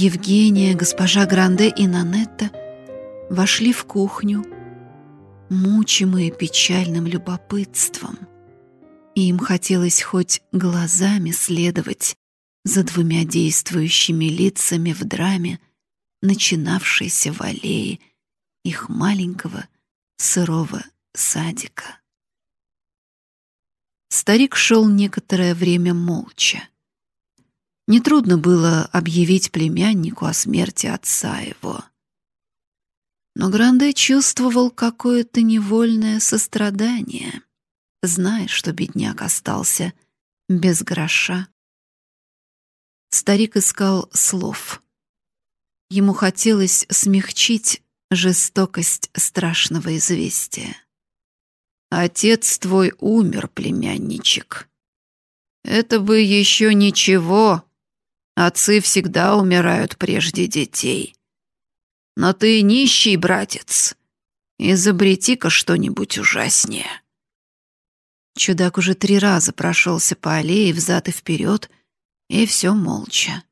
Евгения, госпожа Гранде и Нанетта вошли в кухню, мучимые печальным любопытством. И им хотелось хоть глазами следовать за двумя действующими лицами в драме, начинавшейся в аллее их маленького сырого садика. Старик шел некоторое время молча. Нетрудно было объявить племяннику о смерти отца его. Но Гранде чувствовал какое-то невольное сострадание, зная, что бедняк остался без гроша. Старик искал слов. Ему хотелось смягчить жестокость страшного известия. «Отец твой умер, племянничек. Это бы еще ничего, Отцы всегда умирают прежде детей. Но ты нищий, братец. Изобрети-ка что-нибудь ужаснее. Чудак уже три раза прошелся по аллее взад и вперед, и все молча.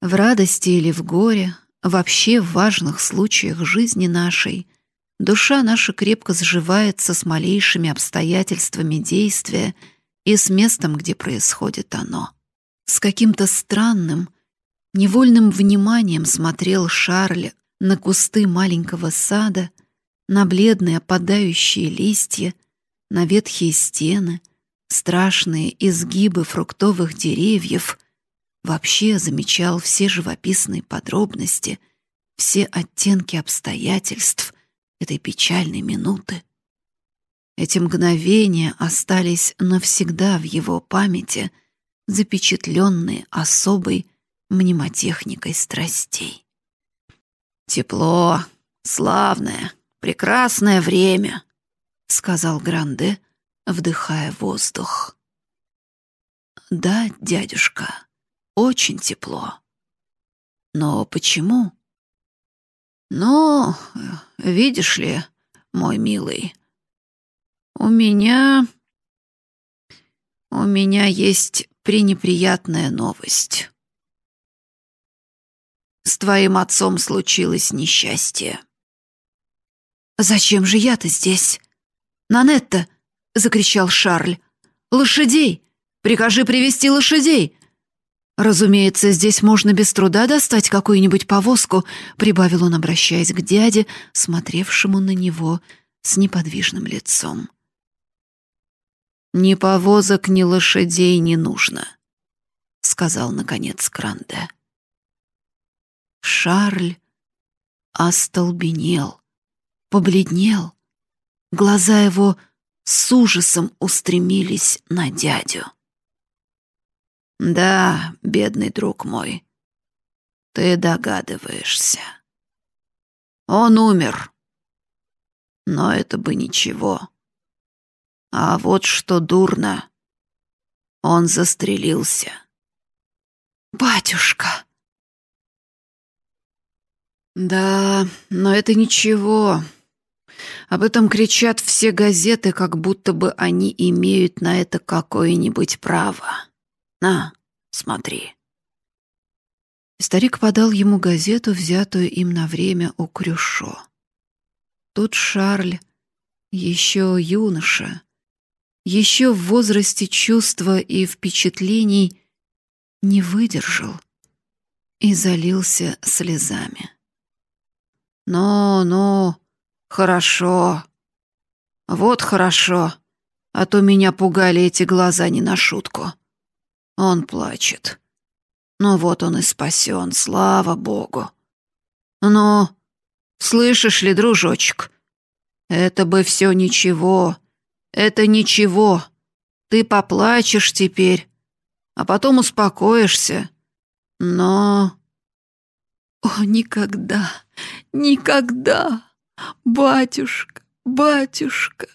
В радости или в горе, вообще в важных случаях жизни нашей, душа наша крепко сживается с малейшими обстоятельствами действия и с местом, где происходит оно. С каким-то странным, невольным вниманием смотрел Шарль на кусты маленького сада, на бледные опадающие листья, на ветхие стены, страшные изгибы фруктовых деревьев, вообще замечал все живописные подробности, все оттенки обстоятельств этой печальной минуты. Эти мгновения остались навсегда в его памяти — запечатленные особой мнемотехникой страстей. «Тепло, славное, прекрасное время», — сказал Гранде, вдыхая воздух. «Да, дядюшка, очень тепло. Но почему?» «Ну, видишь ли, мой милый, у меня... У меня есть пренеприятная новость. С твоим отцом случилось несчастье. Зачем же я-то здесь? Нанетта, закричал Шарль. Лошадей! Прикажи привести лошадей! Разумеется, здесь можно без труда достать какую-нибудь повозку, прибавил он, обращаясь к дяде, смотревшему на него с неподвижным лицом. «Ни повозок, ни лошадей не нужно», — сказал, наконец, Кранде. Шарль остолбенел, побледнел. Глаза его с ужасом устремились на дядю. «Да, бедный друг мой, ты догадываешься. Он умер, но это бы ничего». А вот что дурно. Он застрелился. «Батюшка!» «Да, но это ничего. Об этом кричат все газеты, как будто бы они имеют на это какое-нибудь право. На, смотри». Старик подал ему газету, взятую им на время у Крюшо. Тут Шарль, еще юноша, еще в возрасте чувства и впечатлений не выдержал и залился слезами. «Ну, ну, хорошо. Вот хорошо, а то меня пугали эти глаза не на шутку. Он плачет. Ну вот он и спасен, слава богу. Ну, слышишь ли, дружочек, это бы все ничего, это ничего. Ты поплачешь теперь, а потом успокоишься. Но... О, никогда, никогда, батюшка, батюшка.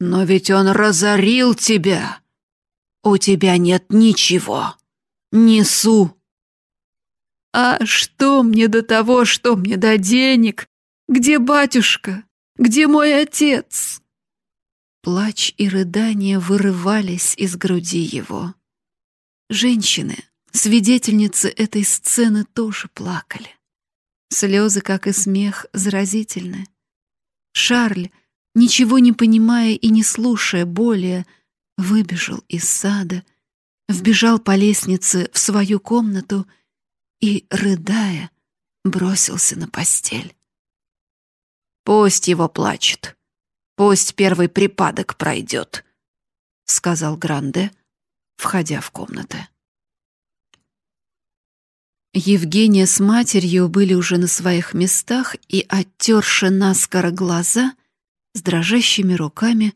Но ведь он разорил тебя. У тебя нет ничего. Несу. А что мне до того, что мне до денег? Где батюшка? Где мой отец? Плач и рыдания вырывались из груди его. Женщины, Свидетельницы этой сцены тоже плакали. Слезы, как и смех, заразительны. Шарль, ничего не понимая и не слушая более, выбежал из сада, вбежал по лестнице в свою комнату и, рыдая, бросился на постель. «Пусть его плачет, пусть первый припадок пройдет», — сказал Гранде, входя в комнаты. Евгения с матерью были уже на своих местах и, оттерши наскоро глаза, с дрожащими руками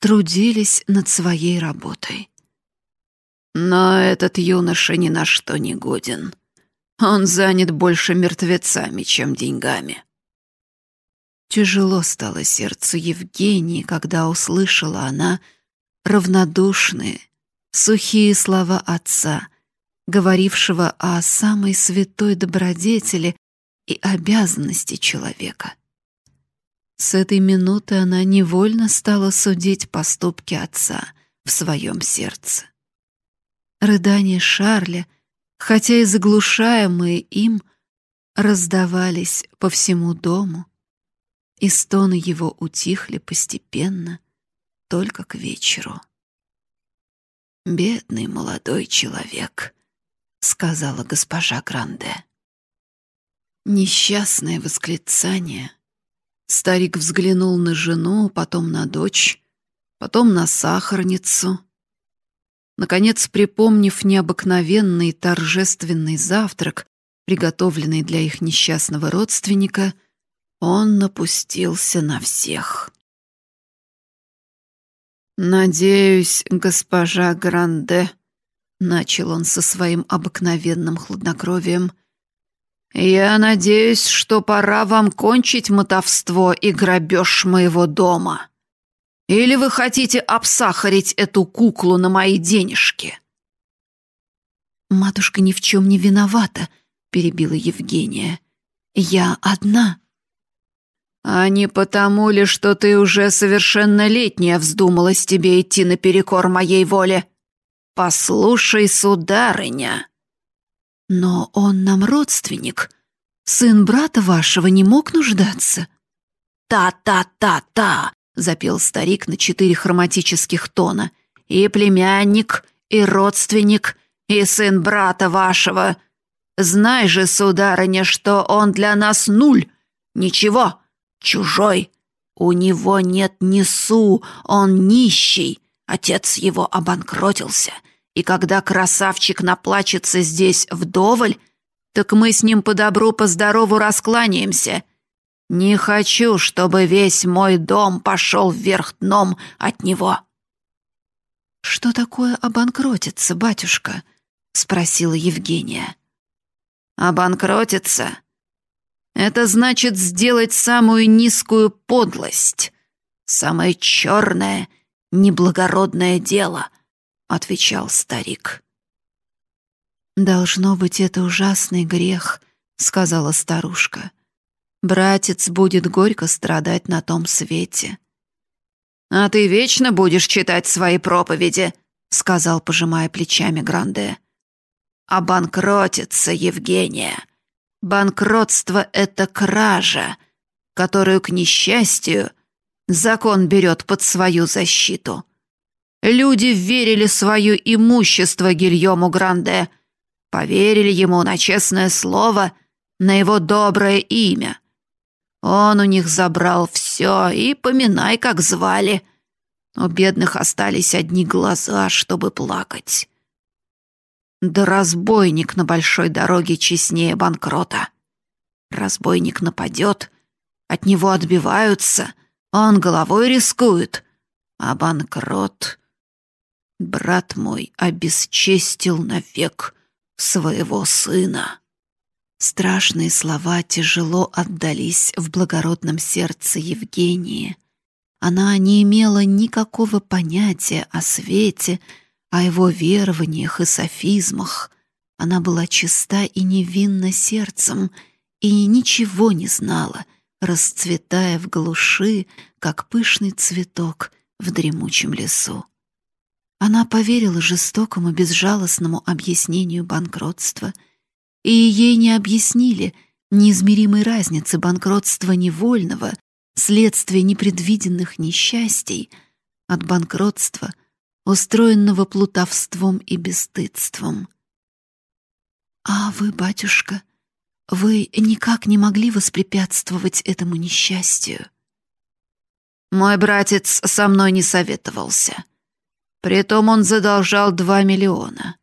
трудились над своей работой. Но этот юноша ни на что не годен. Он занят больше мертвецами, чем деньгами. Тяжело стало сердцу Евгении, когда услышала она равнодушные, сухие слова отца — говорившего о самой святой добродетели и обязанности человека. С этой минуты она невольно стала судить поступки отца в своем сердце. Рыдания Шарля, хотя и заглушаемые им, раздавались по всему дому, и стоны его утихли постепенно, только к вечеру. Бедный молодой человек —— сказала госпожа Гранде. Несчастное восклицание. Старик взглянул на жену, потом на дочь, потом на сахарницу. Наконец, припомнив необыкновенный торжественный завтрак, приготовленный для их несчастного родственника, он напустился на всех. «Надеюсь, госпожа Гранде», Начал он со своим обыкновенным хладнокровием. «Я надеюсь, что пора вам кончить мотовство и грабеж моего дома. Или вы хотите обсахарить эту куклу на мои денежки?» «Матушка ни в чем не виновата», — перебила Евгения. «Я одна». «А не потому ли, что ты уже совершеннолетняя вздумалась тебе идти наперекор моей воле?» «Послушай, сударыня!» «Но он нам родственник. Сын брата вашего не мог нуждаться». «Та-та-та-та!» — запел старик на четыре хроматических тона. «И племянник, и родственник, и сын брата вашего. Знай же, сударыня, что он для нас нуль. Ничего, чужой. У него нет ни су, он нищий. Отец его обанкротился, и когда красавчик наплачется здесь вдоволь, так мы с ним по добру, по здорову раскланяемся. Не хочу, чтобы весь мой дом пошел вверх дном от него». «Что такое обанкротиться, батюшка?» — спросила Евгения. «Обанкротиться? Это значит сделать самую низкую подлость, самое черное неблагородное дело», — отвечал старик. «Должно быть, это ужасный грех», — сказала старушка. «Братец будет горько страдать на том свете». «А ты вечно будешь читать свои проповеди», — сказал, пожимая плечами Гранде. «Обанкротится, Евгения. Банкротство — это кража, которую, к несчастью, закон берет под свою защиту. Люди верили свое имущество Гильому Гранде, поверили ему на честное слово, на его доброе имя. Он у них забрал все, и поминай, как звали. У бедных остались одни глаза, чтобы плакать. Да разбойник на большой дороге честнее банкрота. Разбойник нападет, от него отбиваются — он головой рискует, а банкрот... Брат мой обесчестил навек своего сына. Страшные слова тяжело отдались в благородном сердце Евгении. Она не имела никакого понятия о свете, о его верованиях и софизмах. Она была чиста и невинна сердцем и ничего не знала — расцветая в глуши, как пышный цветок в дремучем лесу. Она поверила жестокому, безжалостному объяснению банкротства, и ей не объяснили неизмеримой разницы банкротства невольного, следствия непредвиденных несчастий, от банкротства, устроенного плутовством и бесстыдством. «А вы, батюшка, вы никак не могли воспрепятствовать этому несчастью?» «Мой братец со мной не советовался. Притом он задолжал два миллиона».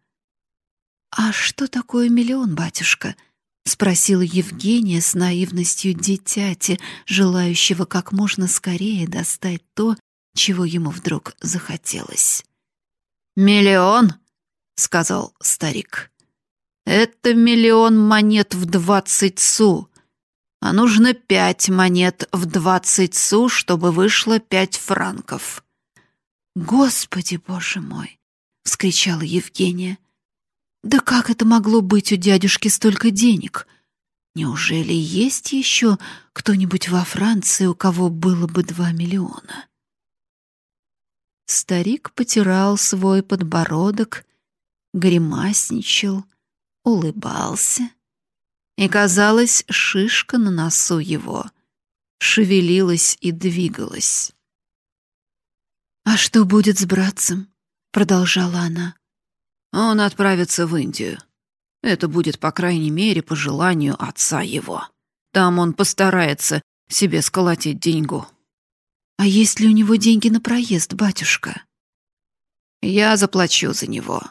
«А что такое миллион, батюшка?» — спросила Евгения с наивностью дитяти, желающего как можно скорее достать то, чего ему вдруг захотелось. «Миллион?» — сказал старик. Это миллион монет в двадцать су, а нужно пять монет в двадцать су, чтобы вышло пять франков. Господи, боже мой, вскричала Евгения. Да как это могло быть у дядюшки столько денег? Неужели есть еще кто-нибудь во Франции, у кого было бы два миллиона? Старик потирал свой подбородок, гримасничал, улыбался, и, казалось, шишка на носу его шевелилась и двигалась. «А что будет с братцем?» — продолжала она. «Он отправится в Индию. Это будет, по крайней мере, по желанию отца его. Там он постарается себе сколотить деньгу». «А есть ли у него деньги на проезд, батюшка?» «Я заплачу за него.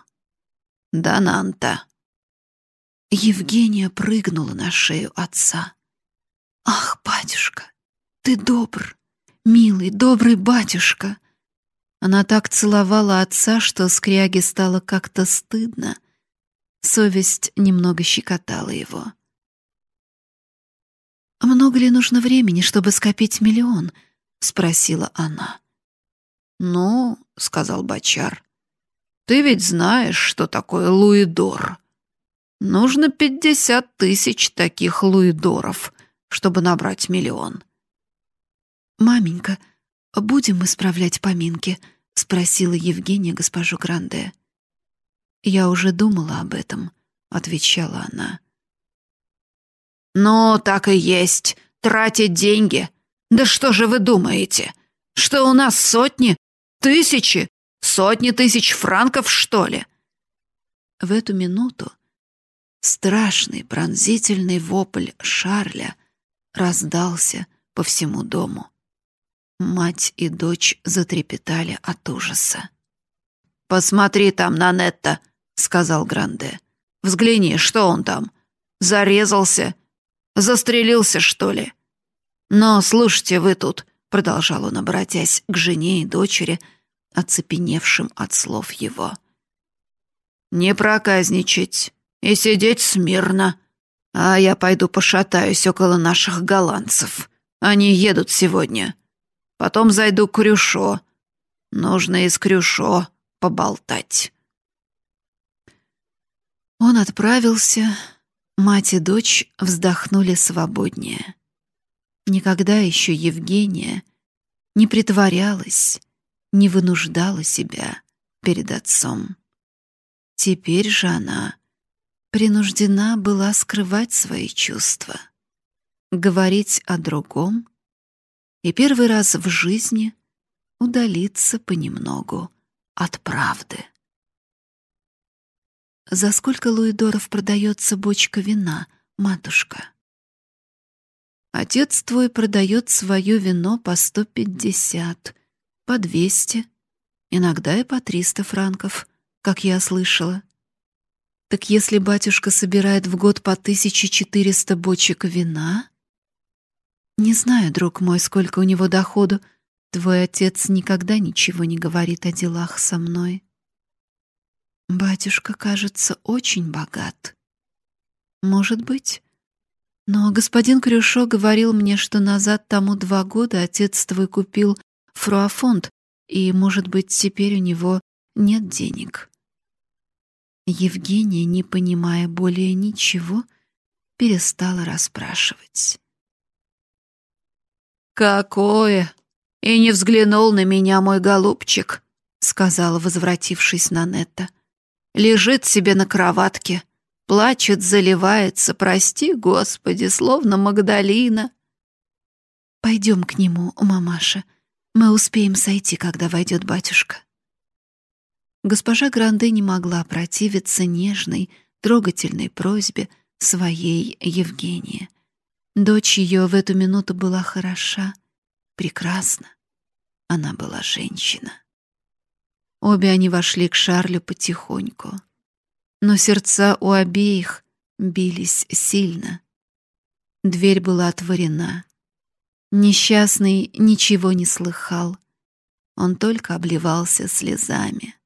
Дананта». Евгения прыгнула на шею отца. «Ах, батюшка, ты добр, милый, добрый батюшка!» Она так целовала отца, что скряге стало как-то стыдно. Совесть немного щекотала его. «Много ли нужно времени, чтобы скопить миллион?» — спросила она. «Ну, — сказал Бачар, — ты ведь знаешь, что такое луидор. Нужно пятьдесят тысяч таких луидоров, чтобы набрать миллион. «Маменька, будем мы справлять поминки?» — спросила Евгения госпожу Гранде. «Я уже думала об этом», — отвечала она. «Ну, так и есть. Тратить деньги. Да что же вы думаете? Что у нас сотни, тысячи, сотни тысяч франков, что ли?» В эту минуту Страшный пронзительный вопль Шарля раздался по всему дому. Мать и дочь затрепетали от ужаса. «Посмотри там на Нетта», — сказал Гранде. «Взгляни, что он там? Зарезался? Застрелился, что ли?» «Но слушайте вы тут», — продолжал он, обратясь к жене и дочери, оцепеневшим от слов его. «Не проказничать, и сидеть смирно. А я пойду пошатаюсь около наших голландцев. Они едут сегодня. Потом зайду к Крюшо. Нужно из Крюшо поболтать». Он отправился, мать и дочь вздохнули свободнее. Никогда еще Евгения не притворялась, не вынуждала себя перед отцом. Теперь же она принуждена была скрывать свои чувства, говорить о другом и первый раз в жизни удалиться понемногу от правды. «За сколько луидоров продается бочка вина, матушка?» «Отец твой продает свое вино по сто пятьдесят, по двести, иногда и по триста франков, как я слышала. Так если батюшка собирает в год по 1400 бочек вина... Не знаю, друг мой, сколько у него доходу. Твой отец никогда ничего не говорит о делах со мной. Батюшка, кажется, очень богат. Может быть. Но господин Крюшо говорил мне, что назад тому два года отец твой купил фруафонд, и, может быть, теперь у него нет денег. Евгения, не понимая более ничего, перестала расспрашивать. «Какое! И не взглянул на меня мой голубчик!» — сказала, возвратившись на Нетта. «Лежит себе на кроватке, плачет, заливается, прости, Господи, словно Магдалина». «Пойдем к нему, мамаша. Мы успеем сойти, когда войдет батюшка». Госпожа Гранде не могла противиться нежной, трогательной просьбе своей Евгении. Дочь ее в эту минуту была хороша, прекрасна. Она была женщина. Обе они вошли к Шарлю потихоньку. Но сердца у обеих бились сильно. Дверь была отворена. Несчастный ничего не слыхал. Он только обливался слезами.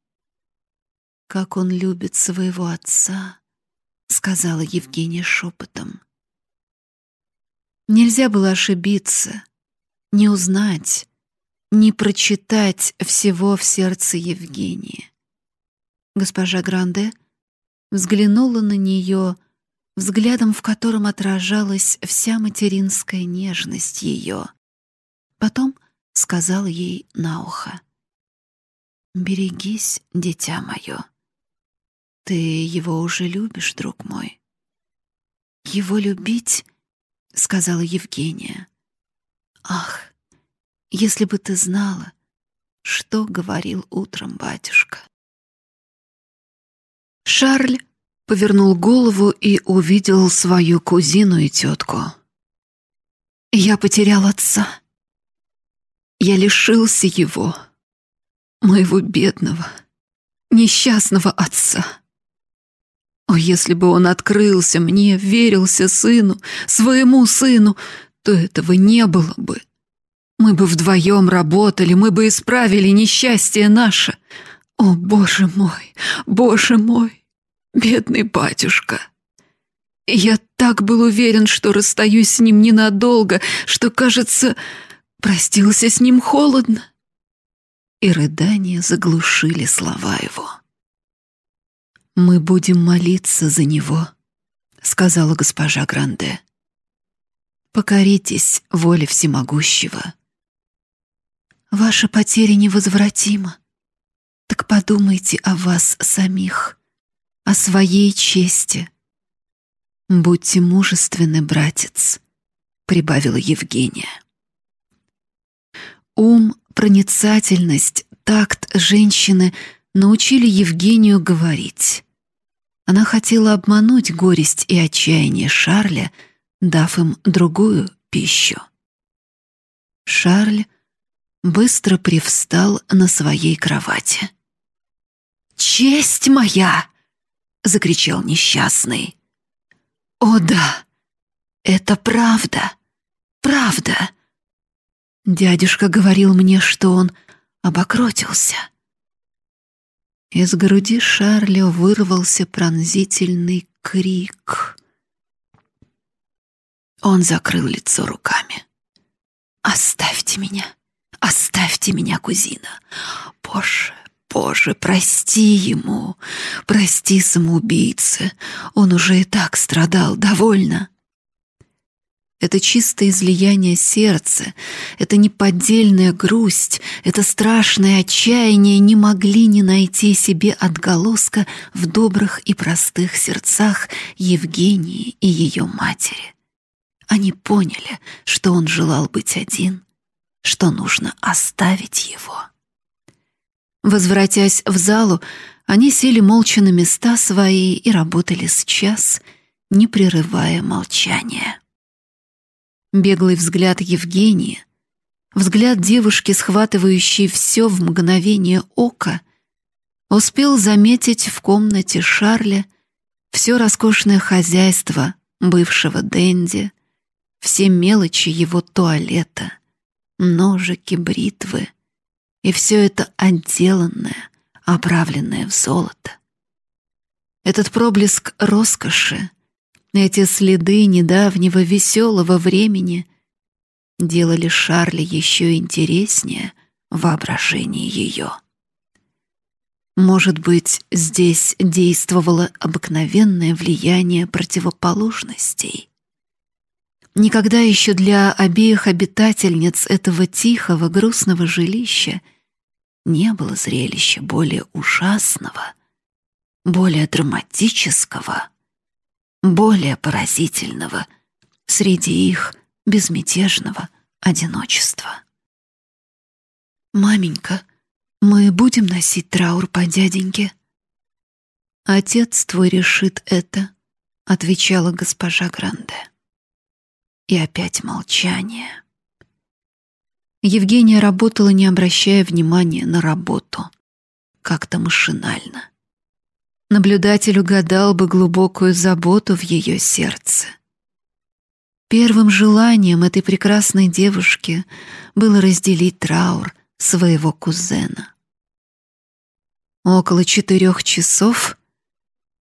«Как он любит своего отца», — сказала Евгения шепотом. Нельзя было ошибиться, не узнать, не прочитать всего в сердце Евгении. Госпожа Гранде взглянула на нее взглядом, в котором отражалась вся материнская нежность ее. Потом сказал ей на ухо. «Берегись, дитя мое. Ты его уже любишь, друг мой». «Его любить?» — сказала Евгения. «Ах, если бы ты знала, что говорил утром батюшка. Шарль повернул голову и увидел свою кузину и тетку. Я потерял отца. Я лишился его, моего бедного, несчастного отца. О, если бы он открылся мне, верился сыну, своему сыну, то этого не было бы. Мы бы вдвоем работали, мы бы исправили несчастье наше. О, боже мой, боже мой, бедный батюшка. Я так был уверен, что расстаюсь с ним ненадолго, что, кажется, простился с ним холодно. И рыдания заглушили слова его. «Мы будем молиться за него», — сказала госпожа Гранде. «Покоритесь воле всемогущего». Ваша потеря невозвратима. Так подумайте о вас самих, о своей чести. Будьте мужественны, братец, прибавила Евгения. Ум, проницательность, такт женщины научили Евгению говорить. Она хотела обмануть горесть и отчаяние Шарля, дав им другую пищу. Шарль быстро привстал на своей кровати. «Честь моя!» — закричал несчастный. «О да, это правда, правда!» Дядюшка говорил мне, что он обокротился. Из груди Шарля вырвался пронзительный крик. Он закрыл лицо руками. «Оставьте меня! Оставьте меня, кузина. Боже, Боже, прости ему. Прости самоубийце. Он уже и так страдал, довольно. Это чистое излияние сердца, это неподдельная грусть, это страшное отчаяние не могли не найти себе отголоска в добрых и простых сердцах Евгении и ее матери. Они поняли, что он желал быть один, что нужно оставить его. Возвратясь в залу, они сели молча на места свои и работали с час, не прерывая молчания. Беглый взгляд Евгении, взгляд девушки, схватывающей все в мгновение ока, успел заметить в комнате Шарля все роскошное хозяйство бывшего Дэнди, все мелочи его туалета — ножики, бритвы. И все это отделанное, оправленное в золото. Этот проблеск роскоши, эти следы недавнего веселого времени делали Шарли еще интереснее в воображении ее. Может быть, здесь действовало обыкновенное влияние противоположностей. Никогда еще для обеих обитательниц этого тихого, грустного жилища не было зрелища более ужасного, более драматического, более поразительного среди их безмятежного одиночества. «Маменька, мы будем носить траур по дяденьке?» «Отец твой решит это», — отвечала госпожа Гранде. И опять молчание. Евгения работала, не обращая внимания на работу, как-то машинально. Наблюдатель угадал бы глубокую заботу в ее сердце. Первым желанием этой прекрасной девушки было разделить траур своего кузена. Около четырех часов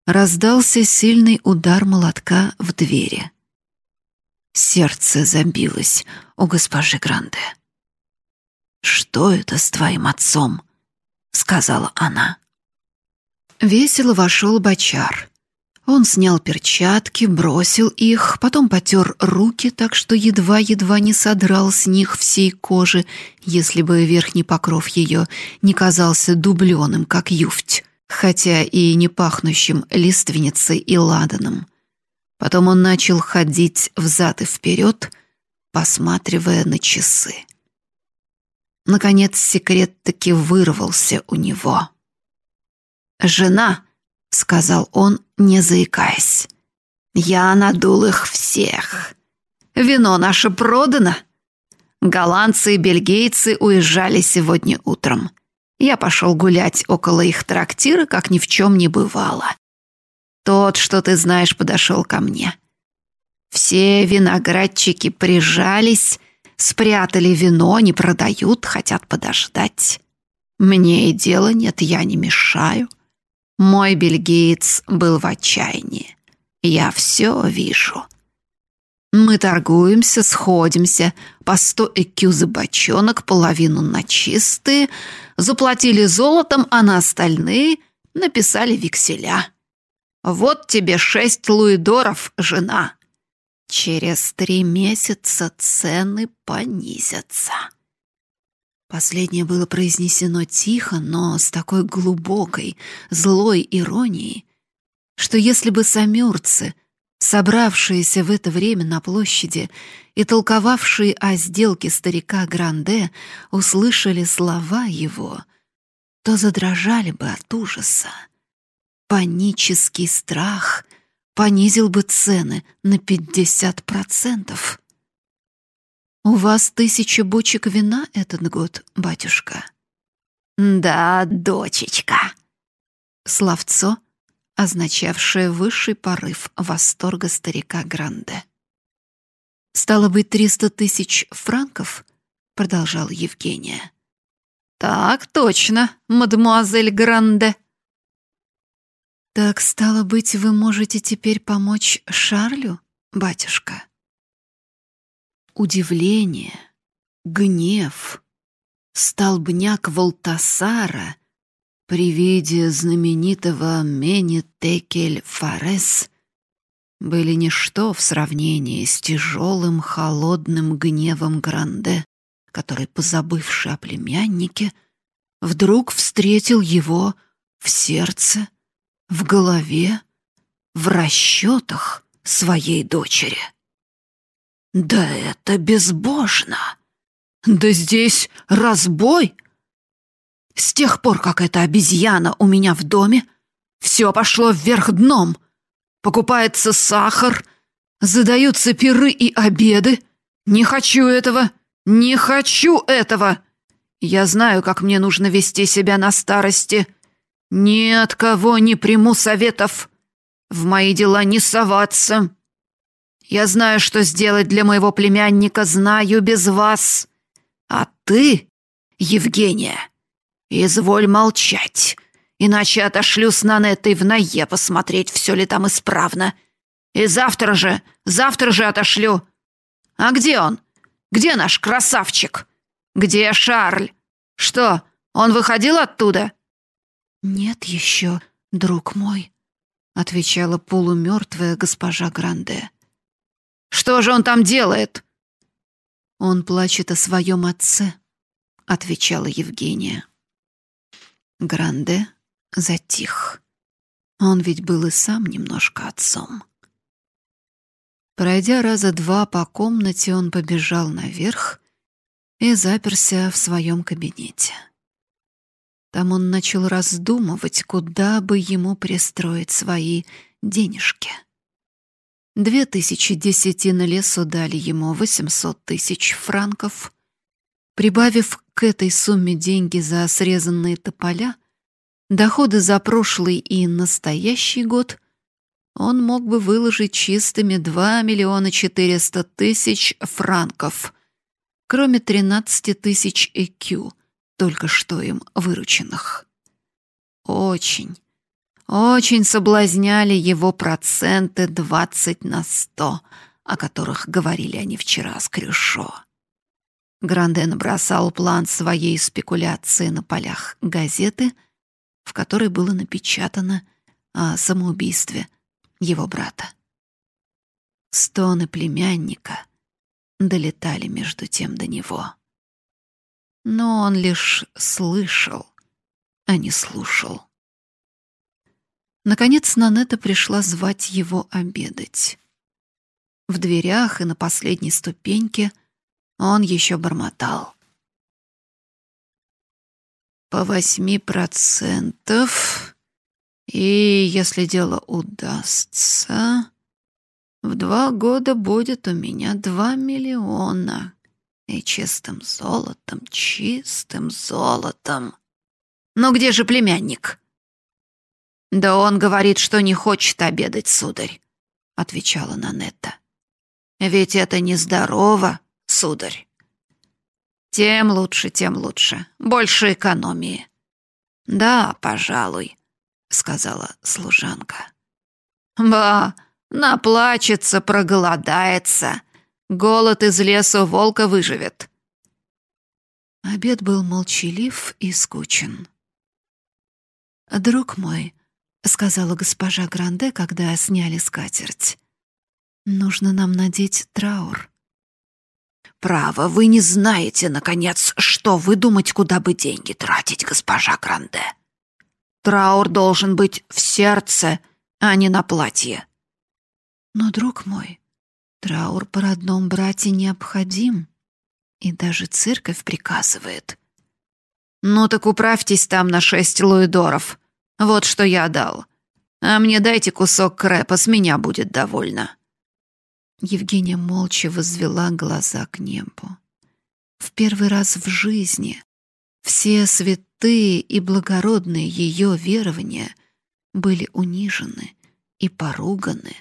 раздался сильный удар молотка в двери. Сердце забилось у госпожи Гранде. «Что это с твоим отцом?» — сказала она. Весело вошел бочар. Он снял перчатки, бросил их, потом потер руки так, что едва-едва не содрал с них всей кожи, если бы верхний покров ее не казался дубленым, как юфть, хотя и не пахнущим лиственницей и ладаном. Потом он начал ходить взад и вперед, посматривая на часы. Наконец секрет таки вырвался у него. «Жена», — сказал он, не заикаясь, — «я надул их всех. Вино наше продано. Голландцы и бельгийцы уезжали сегодня утром. Я пошел гулять около их трактира, как ни в чем не бывало. Тот, что ты знаешь, подошел ко мне. Все виноградчики прижались, Спрятали вино, не продают, хотят подождать. Мне и дела нет, я не мешаю. Мой бельгиец был в отчаянии. Я все вижу. Мы торгуемся, сходимся, по сто экю за бочонок, половину на чистые, заплатили золотом, а на остальные написали векселя. Вот тебе шесть луидоров, жена. Через три месяца цены понизятся. Последнее было произнесено тихо, но с такой глубокой, злой иронией, что если бы самюрцы, собравшиеся в это время на площади и толковавшие о сделке старика Гранде, услышали слова его, то задрожали бы от ужаса. Панический страх понизил бы цены на 50%. У вас тысяча бочек вина этот год, батюшка? Да, дочечка. Словцо, означавшее высший порыв восторга старика Гранде. Стало быть, триста тысяч франков, продолжал Евгения. Так точно, мадемуазель Гранде. «Так, стало быть, вы можете теперь помочь Шарлю, батюшка?» Удивление, гнев, столбняк Волтасара при виде знаменитого Мени Текель Фарес были ничто в сравнении с тяжелым холодным гневом Гранде, который, позабывший о племяннике, вдруг встретил его в сердце в голове, в расчетах своей дочери. Да это безбожно! Да здесь разбой! С тех пор, как эта обезьяна у меня в доме, все пошло вверх дном. Покупается сахар, задаются пиры и обеды. Не хочу этого, не хочу этого. Я знаю, как мне нужно вести себя на старости. «Ни от кого не приму советов. В мои дела не соваться. Я знаю, что сделать для моего племянника, знаю без вас. А ты, Евгения, изволь молчать, иначе отошлю с Нанеттой в Нае посмотреть, все ли там исправно. И завтра же, завтра же отошлю. А где он? Где наш красавчик? Где Шарль? Что, он выходил оттуда?» «Нет еще, друг мой», — отвечала полумертвая госпожа Гранде. «Что же он там делает?» «Он плачет о своем отце», — отвечала Евгения. Гранде затих. Он ведь был и сам немножко отцом. Пройдя раза два по комнате, он побежал наверх и заперся в своем кабинете. Там он начал раздумывать, куда бы ему пристроить свои денежки. Две тысячи десятин лесу дали ему восемьсот тысяч франков. Прибавив к этой сумме деньги за срезанные тополя, доходы за прошлый и настоящий год, он мог бы выложить чистыми два миллиона четыреста тысяч франков, кроме тринадцати тысяч ЭКЮ, только что им вырученных. Очень, очень соблазняли его проценты двадцать на сто, о которых говорили они вчера с Крюшо. Гранде набросал план своей спекуляции на полях газеты, в которой было напечатано о самоубийстве его брата. Стоны племянника долетали между тем до него. Но он лишь слышал, а не слушал. Наконец Нанета пришла звать его обедать. В дверях и на последней ступеньке он еще бормотал. «По восьми процентов, и если дело удастся, в два года будет у меня два миллиона. И чистым золотом, чистым золотом. Но где же племянник?» «Да он говорит, что не хочет обедать, сударь», — отвечала Нанетта. «Ведь это нездорово, сударь». «Тем лучше, тем лучше. Больше экономии». «Да, пожалуй», — сказала служанка. «Ба, наплачется, проголодается. Голод из леса волка выживет». Обед был молчалив и скучен. «Друг мой», сказала госпожа Гранде, когда сняли скатерть. Нужно нам надеть траур. Право, вы не знаете, наконец, что выдумать, куда бы деньги тратить, госпожа Гранде. Траур должен быть в сердце, а не на платье. Но, друг мой, траур по родном брате необходим, и даже церковь приказывает. Ну так управьтесь там на шесть луидоров — вот что я дал. А мне дайте кусок крэпа, с меня будет довольно». Евгения молча возвела глаза к небу. В первый раз в жизни все святые и благородные ее верования были унижены и поруганы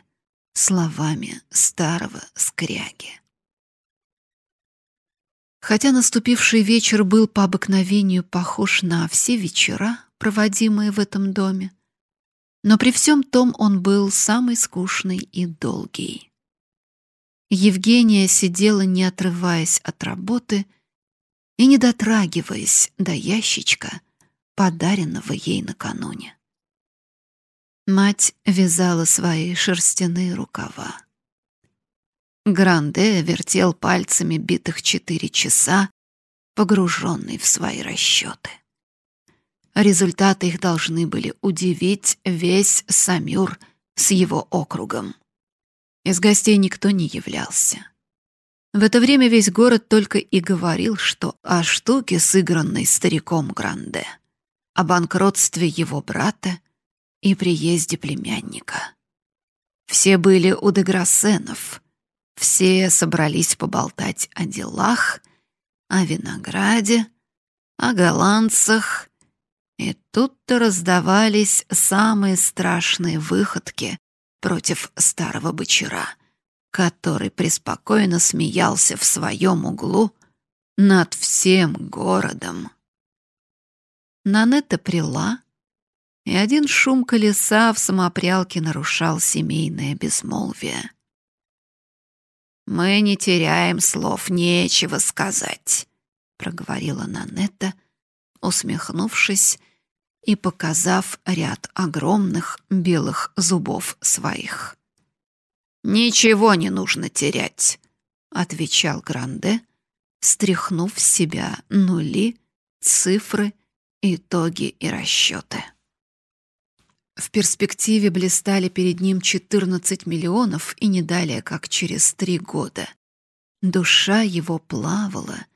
словами старого скряги. Хотя наступивший вечер был по обыкновению похож на все вечера, проводимые в этом доме. Но при всем том он был самый скучный и долгий. Евгения сидела, не отрываясь от работы и не дотрагиваясь до ящичка, подаренного ей накануне. Мать вязала свои шерстяные рукава. Гранде вертел пальцами битых четыре часа, погруженный в свои расчеты. Результаты их должны были удивить весь Самюр с его округом. Из гостей никто не являлся. В это время весь город только и говорил, что о штуке, сыгранной стариком Гранде, о банкротстве его брата и приезде племянника. Все были у Деграссенов, все собрались поболтать о делах, о винограде, о голландцах и тут-то раздавались самые страшные выходки против старого бычара, который преспокойно смеялся в своем углу над всем городом. Нанетта прила, и один шум колеса в самопрялке нарушал семейное безмолвие. «Мы не теряем слов, нечего сказать», — проговорила Нанетта, усмехнувшись и показав ряд огромных белых зубов своих. «Ничего не нужно терять», — отвечал Гранде, стряхнув с себя нули, цифры итоги и расчеты. В перспективе блистали перед ним 14 миллионов и не далее, как через три года. Душа его плавала,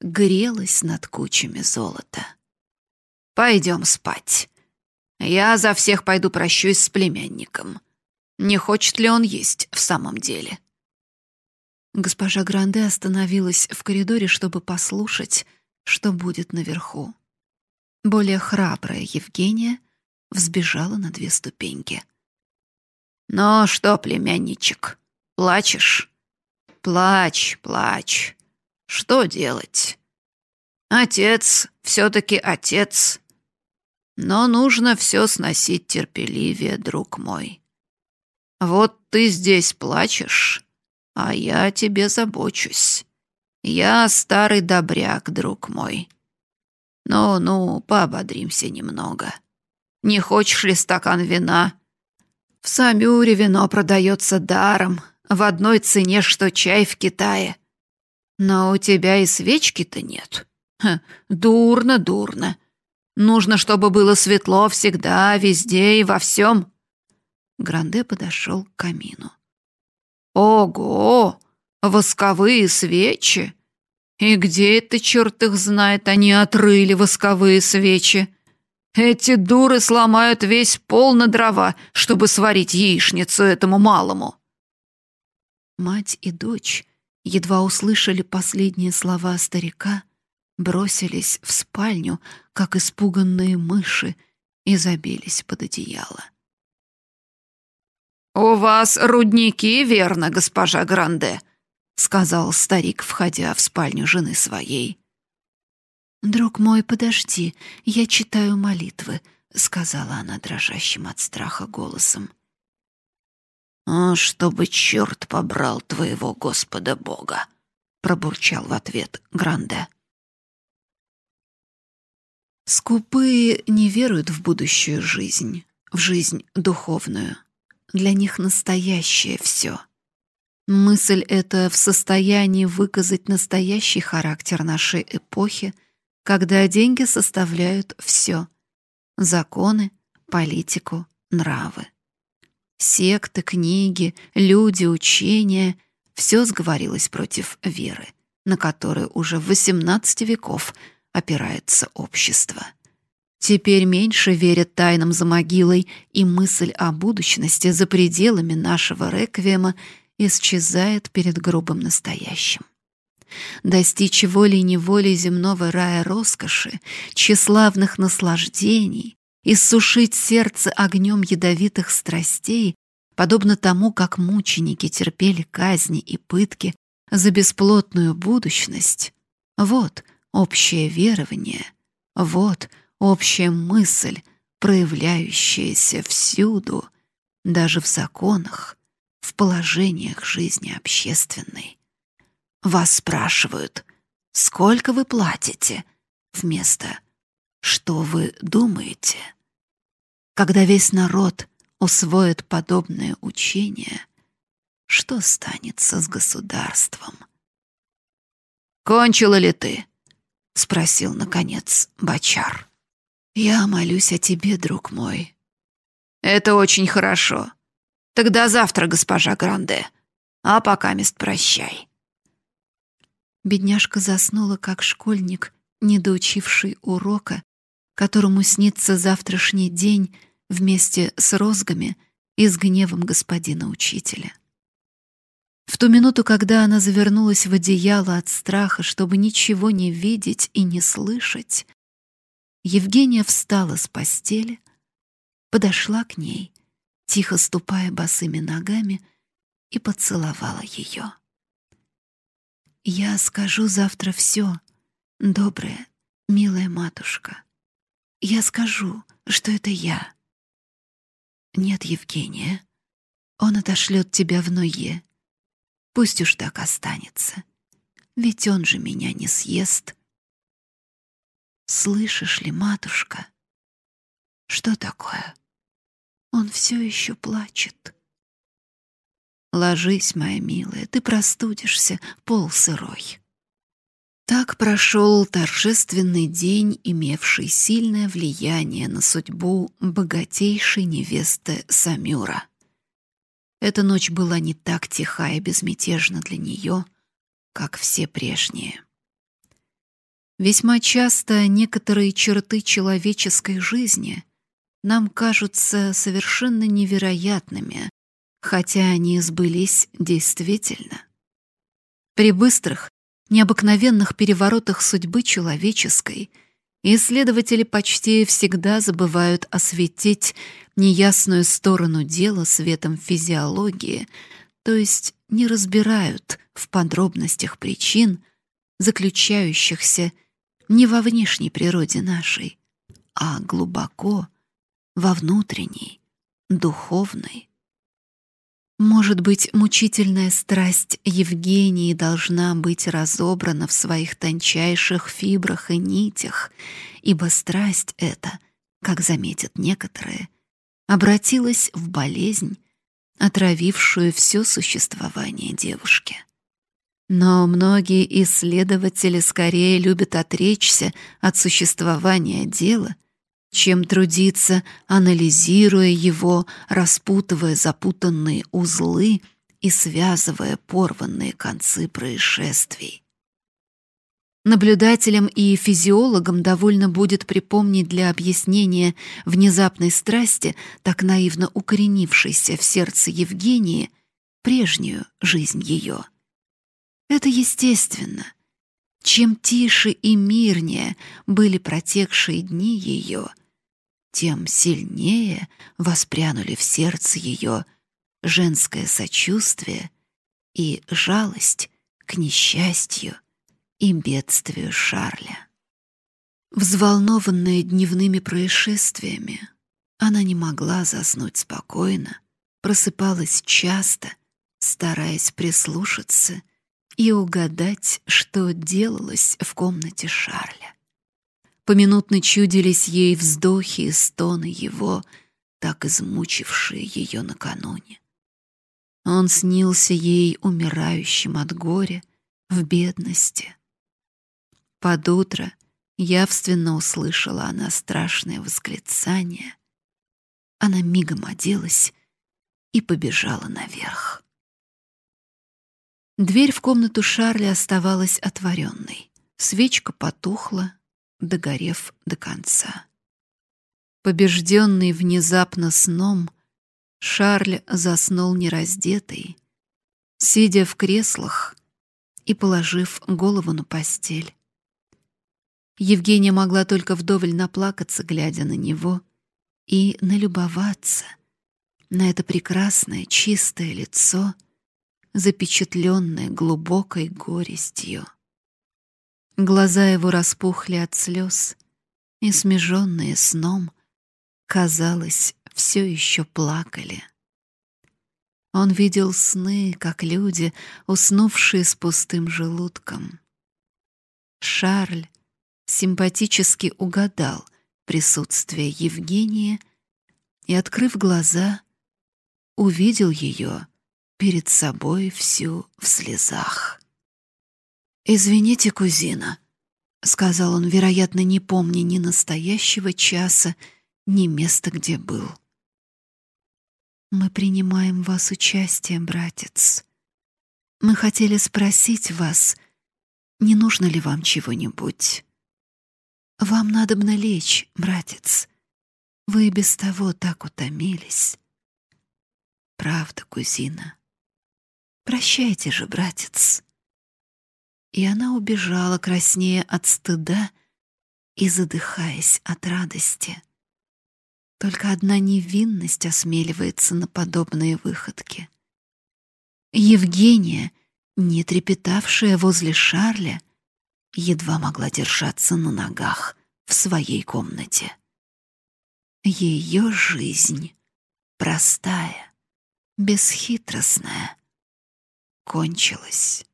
грелась над кучами золота. «Пойдем спать. Я за всех пойду прощусь с племянником. Не хочет ли он есть в самом деле?» Госпожа Гранде остановилась в коридоре, чтобы послушать, что будет наверху. Более храбрая Евгения взбежала на две ступеньки. «Ну что, племянничек, плачешь? Плачь, плачь. Что делать? Отец все-таки отец. Но нужно все сносить терпеливее, друг мой. Вот ты здесь плачешь, а я тебе забочусь. Я старый добряк, друг мой. Ну-ну, поободримся немного. Не хочешь ли стакан вина? В Самюре вино продается даром, в одной цене, что чай в Китае. Но у тебя и свечки-то нет. Ха, дурно, дурно. Нужно, чтобы было светло всегда, везде и во всем. Гранде подошел к камину. Ого! Восковые свечи! И где это, черт их знает, они отрыли восковые свечи? Эти дуры сломают весь пол на дрова, чтобы сварить яичницу этому малому. Мать и дочь едва услышали последние слова старика, бросились в спальню, как испуганные мыши, и забились под одеяло. «У вас рудники, верно, госпожа Гранде?» — сказал старик, входя в спальню жены своей. «Друг мой, подожди, я читаю молитвы», — сказала она дрожащим от страха голосом. «А чтобы черт побрал твоего Господа Бога!» — пробурчал в ответ Гранде. Скупые не веруют в будущую жизнь, в жизнь духовную. Для них настоящее все — Мысль эта в состоянии выказать настоящий характер нашей эпохи, когда деньги составляют все — законы, политику, нравы. Секты, книги, люди, учения — все сговорилось против веры, на которую уже в XVIII веков опирается общество. Теперь меньше верят тайнам за могилой, и мысль о будущности за пределами нашего реквиема исчезает перед грубым настоящим. Достичь волей-неволей земного рая роскоши, тщеславных наслаждений, иссушить сердце огнем ядовитых страстей, подобно тому, как мученики терпели казни и пытки за бесплотную будущность, вот общее верование, вот общая мысль, проявляющаяся всюду, даже в законах, в положениях жизни общественной. Вас спрашивают, сколько вы платите, вместо «что вы думаете?». Когда весь народ усвоит подобное учение, что станется с государством? «Кончила ли ты?» — спросил, наконец, Бачар. «Я молюсь о тебе, друг мой». «Это очень хорошо. Тогда завтра, госпожа Гранде. А пока мест прощай. Бедняжка заснула, как школьник, недоучивший урока, которому снится завтрашний день вместе с розгами и с гневом господина учителя. В ту минуту, когда она завернулась в одеяло от страха, чтобы ничего не видеть и не слышать, Евгения встала с постели, подошла к ней тихо ступая босыми ногами, и поцеловала ее. «Я скажу завтра все, добрая, милая матушка. Я скажу, что это я». «Нет, Евгения, он отошлет тебя в Ное. Пусть уж так останется, ведь он же меня не съест». «Слышишь ли, матушка?» «Что такое?» Он все еще плачет. Ложись, моя милая, ты простудишься, пол сырой. Так прошел торжественный день, имевший сильное влияние на судьбу богатейшей невесты Самюра. Эта ночь была не так тиха и безмятежна для нее, как все прежние. Весьма часто некоторые черты человеческой жизни нам кажутся совершенно невероятными, хотя они сбылись действительно. При быстрых, необыкновенных переворотах судьбы человеческой исследователи почти всегда забывают осветить неясную сторону дела светом физиологии, то есть не разбирают в подробностях причин, заключающихся не во внешней природе нашей, а глубоко во внутренней, духовной. Может быть, мучительная страсть Евгении должна быть разобрана в своих тончайших фибрах и нитях, ибо страсть эта, как заметят некоторые, обратилась в болезнь, отравившую все существование девушки. Но многие исследователи скорее любят отречься от существования дела — чем трудиться, анализируя его, распутывая запутанные узлы и связывая порванные концы происшествий. Наблюдателям и физиологам довольно будет припомнить для объяснения внезапной страсти, так наивно укоренившейся в сердце Евгении, прежнюю жизнь ее. Это естественно. Чем тише и мирнее были протекшие дни ее — тем сильнее воспрянули в сердце ее женское сочувствие и жалость к несчастью и бедствию Шарля. Взволнованная дневными происшествиями, она не могла заснуть спокойно, просыпалась часто, стараясь прислушаться и угадать, что делалось в комнате Шарля. Поминутно чудились ей вздохи и стоны его, так измучившие ее накануне. Он снился ей умирающим от горя, в бедности. Под утро явственно услышала она страшное восклицание. Она мигом оделась и побежала наверх. Дверь в комнату Шарля оставалась отворенной. Свечка потухла, догорев до конца. Побежденный внезапно сном, Шарль заснул нераздетый, сидя в креслах и положив голову на постель. Евгения могла только вдоволь наплакаться, глядя на него, и налюбоваться на это прекрасное чистое лицо, запечатленное глубокой горестью. Глаза его распухли от слез, и, смеженные сном, казалось, все еще плакали. Он видел сны, как люди, уснувшие с пустым желудком. Шарль симпатически угадал присутствие Евгении и, открыв глаза, увидел ее перед собой всю в слезах. «Извините, кузина», — сказал он, вероятно, не помня ни настоящего часа, ни места, где был. «Мы принимаем вас участие, братец. Мы хотели спросить вас, не нужно ли вам чего-нибудь. Вам надо лечь, братец. Вы и без того так утомились. Правда, кузина. Прощайте же, братец и она убежала, краснея от стыда и задыхаясь от радости. Только одна невинность осмеливается на подобные выходки. Евгения, не трепетавшая возле Шарля, едва могла держаться на ногах в своей комнате. Ее жизнь, простая, бесхитростная, кончилась.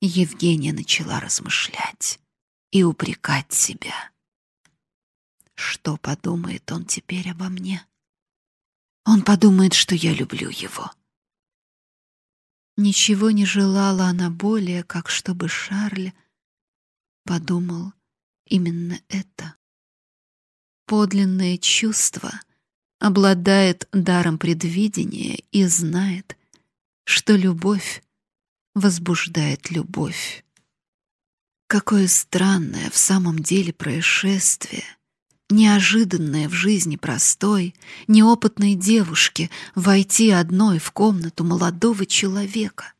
Евгения начала размышлять и упрекать себя. Что подумает он теперь обо мне? Он подумает, что я люблю его. Ничего не желала она более, как чтобы Шарль подумал именно это. Подлинное чувство обладает даром предвидения и знает, что любовь возбуждает любовь. Какое странное в самом деле происшествие, неожиданное в жизни простой, неопытной девушки войти одной в комнату молодого человека.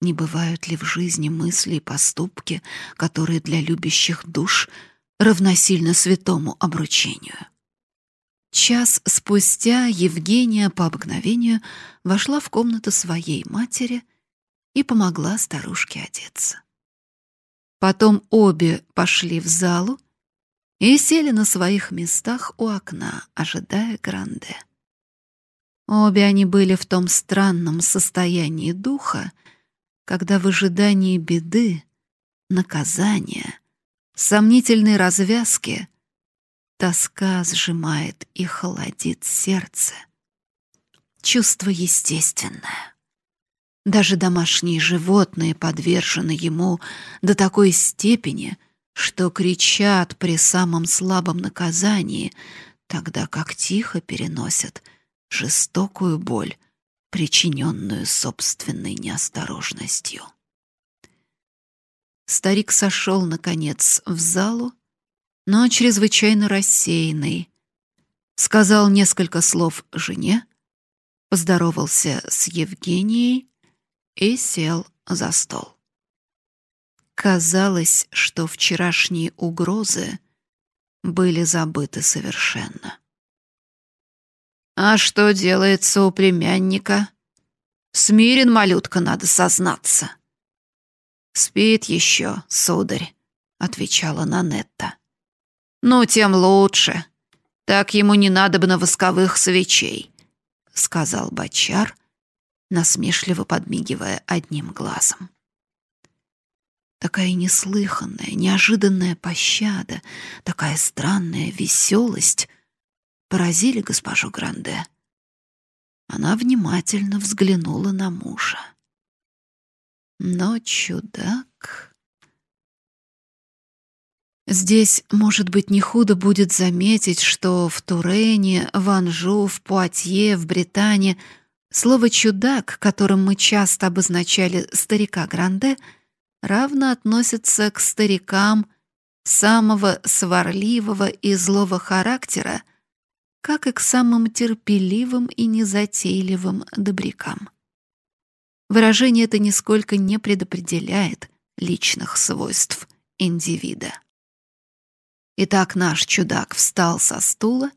Не бывают ли в жизни мысли и поступки, которые для любящих душ равносильно святому обручению? Час спустя Евгения по обыкновению вошла в комнату своей матери и помогла старушке одеться. Потом обе пошли в залу и сели на своих местах у окна, ожидая Гранде. Обе они были в том странном состоянии духа, когда в ожидании беды, наказания, сомнительной развязки тоска сжимает и холодит сердце. Чувство естественное. Даже домашние животные подвержены ему до такой степени, что кричат при самом слабом наказании, тогда как тихо переносят жестокую боль причиненную собственной неосторожностью. Старик сошел, наконец, в залу, но чрезвычайно рассеянный, сказал несколько слов жене, поздоровался с Евгенией и сел за стол. Казалось, что вчерашние угрозы были забыты совершенно. А что делается у племянника? Смирен малютка, надо сознаться. Спит еще, сударь, отвечала Нанетта. Ну, тем лучше. Так ему не надо бы на восковых свечей, сказал бочар, насмешливо подмигивая одним глазом. Такая неслыханная, неожиданная пощада, такая странная веселость — поразили госпожу Гранде. Она внимательно взглянула на мужа. Но чудак... Здесь, может быть, не худо будет заметить, что в Турене, в Анжу, в Пуатье, в Британии слово «чудак», которым мы часто обозначали старика Гранде, равно относится к старикам самого сварливого и злого характера, как и к самым терпеливым и незатейливым добрякам. Выражение это нисколько не предопределяет личных свойств индивида. Итак, наш чудак встал со стула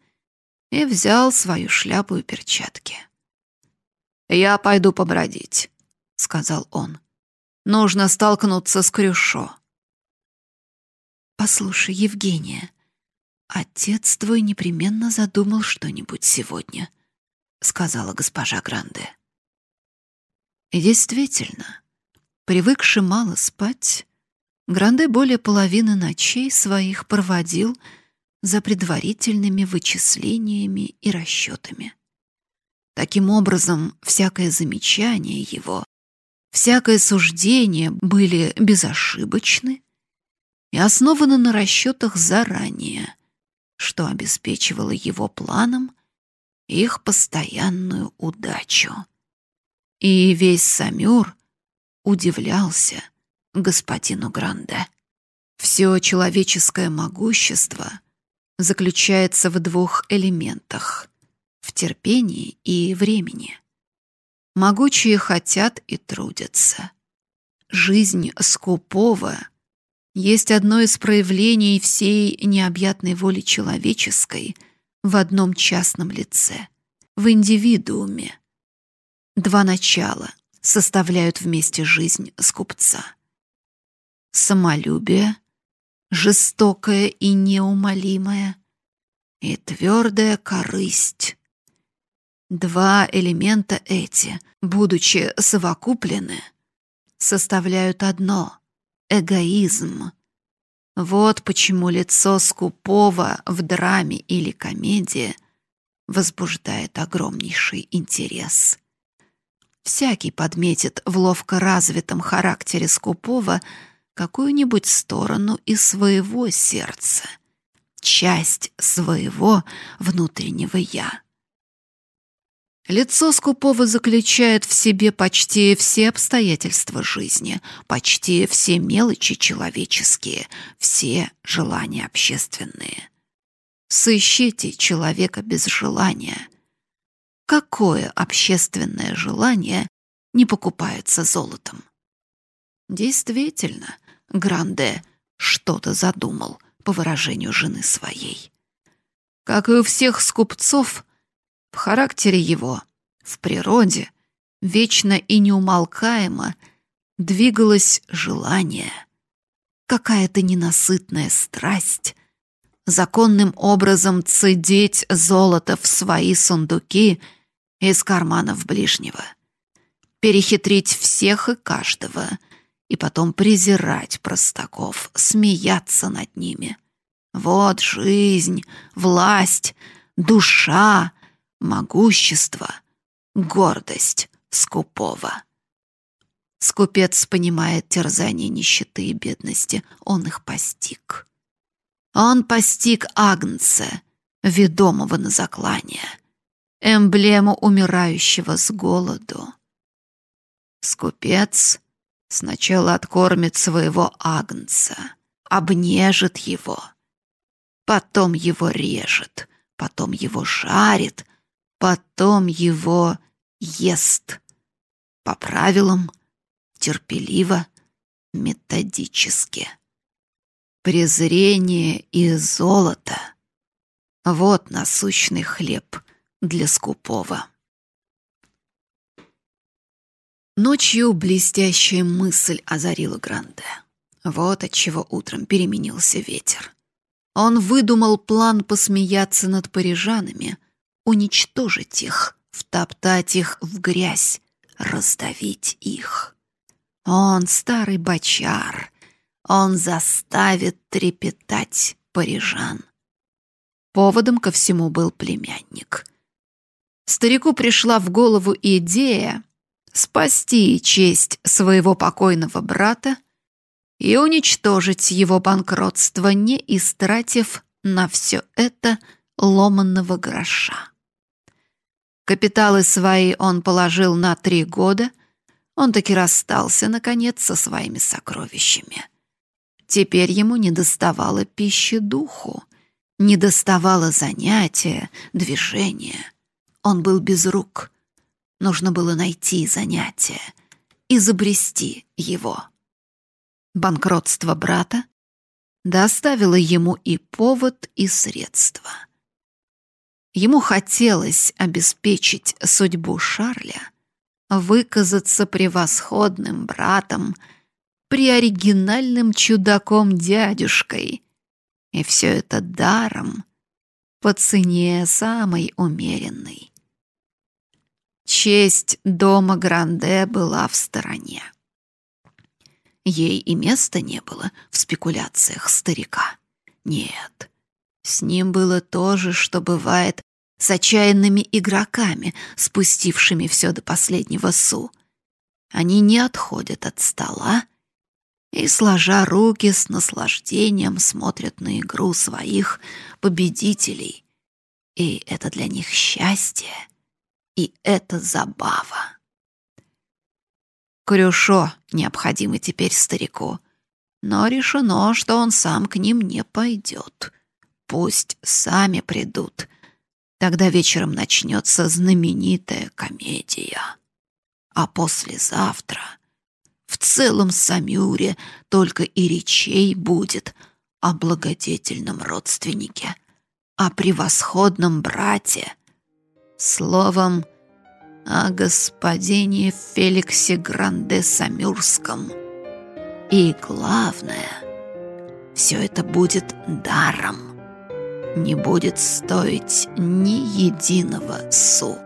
и взял свою шляпу и перчатки. «Я пойду побродить», — сказал он. «Нужно столкнуться с Крюшо». «Послушай, Евгения», «Отец твой непременно задумал что-нибудь сегодня», — сказала госпожа Гранде. И действительно, привыкший мало спать, Гранде более половины ночей своих проводил за предварительными вычислениями и расчетами. Таким образом, всякое замечание его, всякое суждение были безошибочны и основаны на расчетах заранее — что обеспечивало его планам их постоянную удачу. И весь Самюр удивлялся господину Гранде. Все человеческое могущество заключается в двух элементах — в терпении и времени. Могучие хотят и трудятся. Жизнь скупого — есть одно из проявлений всей необъятной воли человеческой в одном частном лице, в индивидууме. Два начала составляют вместе жизнь скупца. Самолюбие, жестокое и неумолимое, и твердая корысть. Два элемента эти, будучи совокуплены, составляют одно — эгоизм. Вот почему лицо скупого в драме или комедии возбуждает огромнейший интерес. Всякий подметит в ловко развитом характере скупого какую-нибудь сторону из своего сердца, часть своего внутреннего «я». Лицо скупого заключает в себе почти все обстоятельства жизни, почти все мелочи человеческие, все желания общественные. Сыщите человека без желания. Какое общественное желание не покупается золотом? Действительно, Гранде что-то задумал, по выражению жены своей. Как и у всех скупцов, в характере его, в природе, вечно и неумолкаемо двигалось желание, какая-то ненасытная страсть, законным образом цедить золото в свои сундуки из карманов ближнего, перехитрить всех и каждого — и потом презирать простаков, смеяться над ними. Вот жизнь, власть, душа, могущество, гордость скупого. Скупец понимает терзание нищеты и бедности, он их постиг. Он постиг Агнца, ведомого на заклание, эмблему умирающего с голоду. Скупец Сначала откормит своего агнца, обнежит его, потом его режет, потом его жарит, потом его ест. По правилам, терпеливо, методически. Презрение и золото — вот насущный хлеб для скупого. Ночью блестящая мысль озарила Гранде. Вот отчего утром переменился ветер. Он выдумал план посмеяться над парижанами, уничтожить их, втоптать их в грязь, раздавить их. Он старый бочар, он заставит трепетать парижан. Поводом ко всему был племянник. Старику пришла в голову идея спасти честь своего покойного брата и уничтожить его банкротство, не истратив на все это ломанного гроша. Капиталы свои он положил на три года, он таки расстался, наконец, со своими сокровищами. Теперь ему не доставало пищи духу, не доставало занятия, движения. Он был без рук, Нужно было найти занятие, изобрести его. Банкротство брата доставило ему и повод, и средства. Ему хотелось обеспечить судьбу Шарля, выказаться превосходным братом, при оригинальным чудаком-дядюшкой. И все это даром, по цене самой умеренной. Честь дома Гранде была в стороне. Ей и места не было в спекуляциях старика. Нет, с ним было то же, что бывает с отчаянными игроками, спустившими все до последнего су. Они не отходят от стола и, сложа руки, с наслаждением смотрят на игру своих победителей. И это для них счастье — и это забава. Крюшо необходимо теперь старику, но решено, что он сам к ним не пойдет. Пусть сами придут. Тогда вечером начнется знаменитая комедия. А послезавтра в целом Самюре только и речей будет о благодетельном родственнике, о превосходном брате, Словом, о господине Феликсе Гранде Самюрском. И главное, все это будет даром, не будет стоить ни единого су.